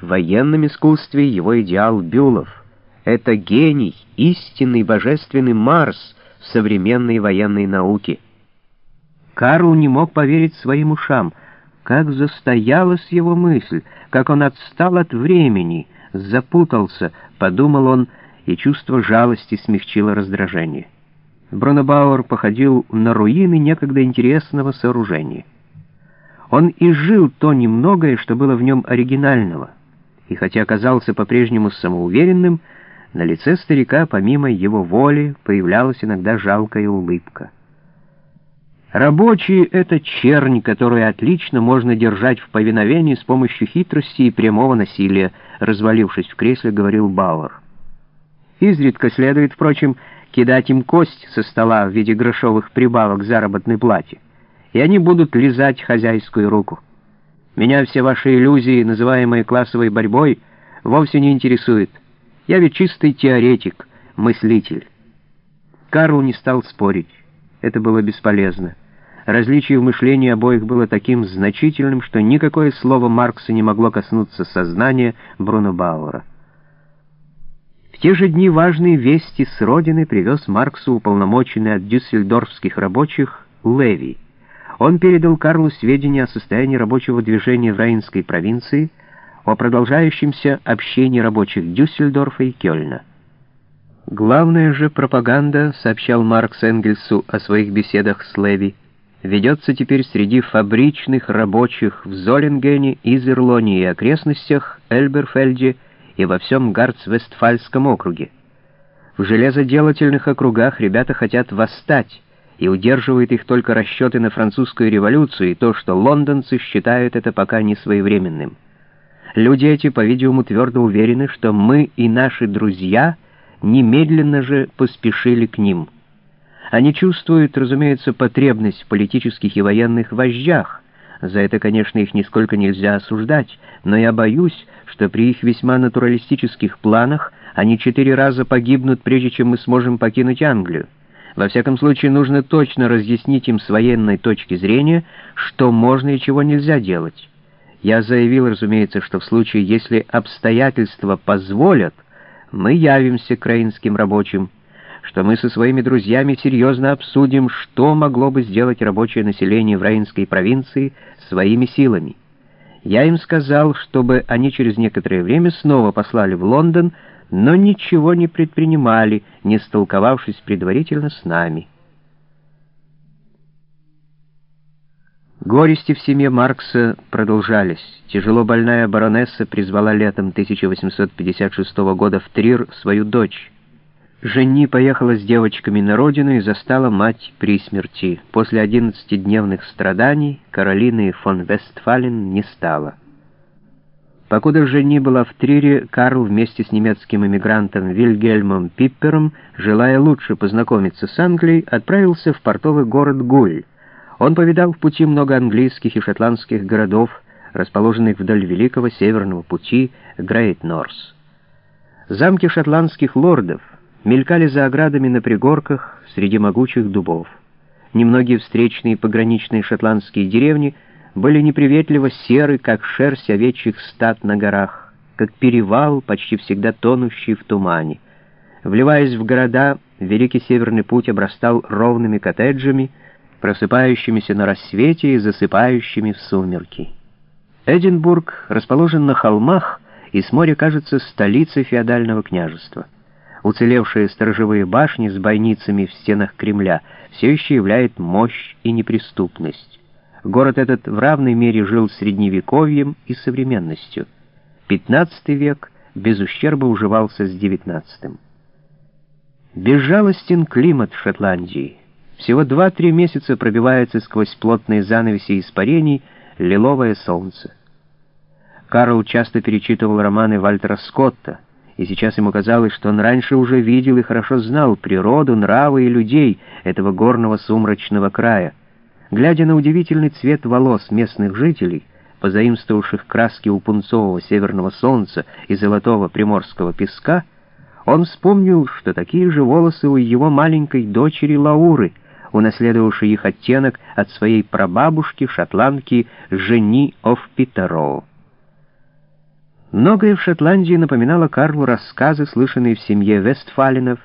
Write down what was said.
В военном искусстве его идеал Бюлов. Это гений, истинный божественный Марс в современной военной науке. Карл не мог поверить своим ушам. Как застоялась его мысль, как он отстал от времени, запутался, подумал он, и чувство жалости смягчило раздражение. Бронебауэр походил на руины некогда интересного сооружения. Он и жил то немногое, что было в нем оригинального, и хотя оказался по-прежнему самоуверенным, на лице старика, помимо его воли, появлялась иногда жалкая улыбка. Рабочий — это чернь, которую отлично можно держать в повиновении с помощью хитрости и прямого насилия, развалившись в кресле, говорил Бауэр. Изредка следует, впрочем, кидать им кость со стола в виде грошовых прибавок заработной плате, и они будут лизать хозяйскую руку. Меня все ваши иллюзии, называемые классовой борьбой, вовсе не интересуют. Я ведь чистый теоретик, мыслитель. Карл не стал спорить. Это было бесполезно. Различие в мышлении обоих было таким значительным, что никакое слово Маркса не могло коснуться сознания Бруно Бауэра. В те же дни важные вести с родины привез Марксу уполномоченный от дюссельдорфских рабочих Леви. Он передал Карлу сведения о состоянии рабочего движения в Рейнской провинции, о продолжающемся общении рабочих Дюссельдорфа и Кёльна. Главная же пропаганда, сообщал Маркс Энгельсу о своих беседах с Леви, ведется теперь среди фабричных рабочих в Золингене, Изерлоне и окрестностях, Эльберфельде и во всем Гарц-Вестфальском округе. В железоделательных округах ребята хотят восстать, и удерживает их только расчеты на французскую революцию и то, что лондонцы считают это пока не своевременным. Люди эти, по-видимому, твердо уверены, что мы и наши друзья немедленно же поспешили к ним — они чувствуют, разумеется, потребность в политических и военных вождях. За это, конечно, их нисколько нельзя осуждать, но я боюсь, что при их весьма натуралистических планах они четыре раза погибнут, прежде чем мы сможем покинуть Англию. Во всяком случае, нужно точно разъяснить им с военной точки зрения, что можно и чего нельзя делать. Я заявил, разумеется, что в случае, если обстоятельства позволят, мы явимся к краинским рабочим, что мы со своими друзьями серьезно обсудим, что могло бы сделать рабочее население в Рейнской провинции своими силами. Я им сказал, чтобы они через некоторое время снова послали в Лондон, но ничего не предпринимали, не столковавшись предварительно с нами. Горести в семье Маркса продолжались. Тяжело больная баронесса призвала летом 1856 года в Трир свою дочь. Жени поехала с девочками на родину и застала мать при смерти. После одиннадцатидневных страданий Каролины фон Вестфален не стало. Покуда Жени была в Трире, Карл вместе с немецким эмигрантом Вильгельмом Пиппером, желая лучше познакомиться с Англией, отправился в портовый город Гуль. Он повидал в пути много английских и шотландских городов, расположенных вдоль Великого Северного пути Грейт-Норс. Замки шотландских лордов — мелькали за оградами на пригорках среди могучих дубов. Немногие встречные пограничные шотландские деревни были неприветливо серы, как шерсть овечьих стад на горах, как перевал, почти всегда тонущий в тумане. Вливаясь в города, Великий Северный Путь обрастал ровными коттеджами, просыпающимися на рассвете и засыпающими в сумерки. Эдинбург расположен на холмах, и с моря кажется столицей феодального княжества. Уцелевшие сторожевые башни с бойницами в стенах Кремля все еще являют мощь и неприступность. Город этот в равной мере жил средневековьем и современностью. XV век без ущерба уживался с XIX. Безжалостен климат Шотландии. Всего 2-3 месяца пробивается сквозь плотные занавеси испарений лиловое солнце. Карл часто перечитывал романы Вальтера Скотта, и сейчас ему казалось, что он раньше уже видел и хорошо знал природу, нравы и людей этого горного сумрачного края. Глядя на удивительный цвет волос местных жителей, позаимствовавших краски у пунцового северного солнца и золотого приморского песка, он вспомнил, что такие же волосы у его маленькой дочери Лауры, унаследовавшей их оттенок от своей прабабушки, шотландки Жени оф Питероу. Многое в Шотландии напоминало Карлу рассказы, слышанные в семье Вестфалинов,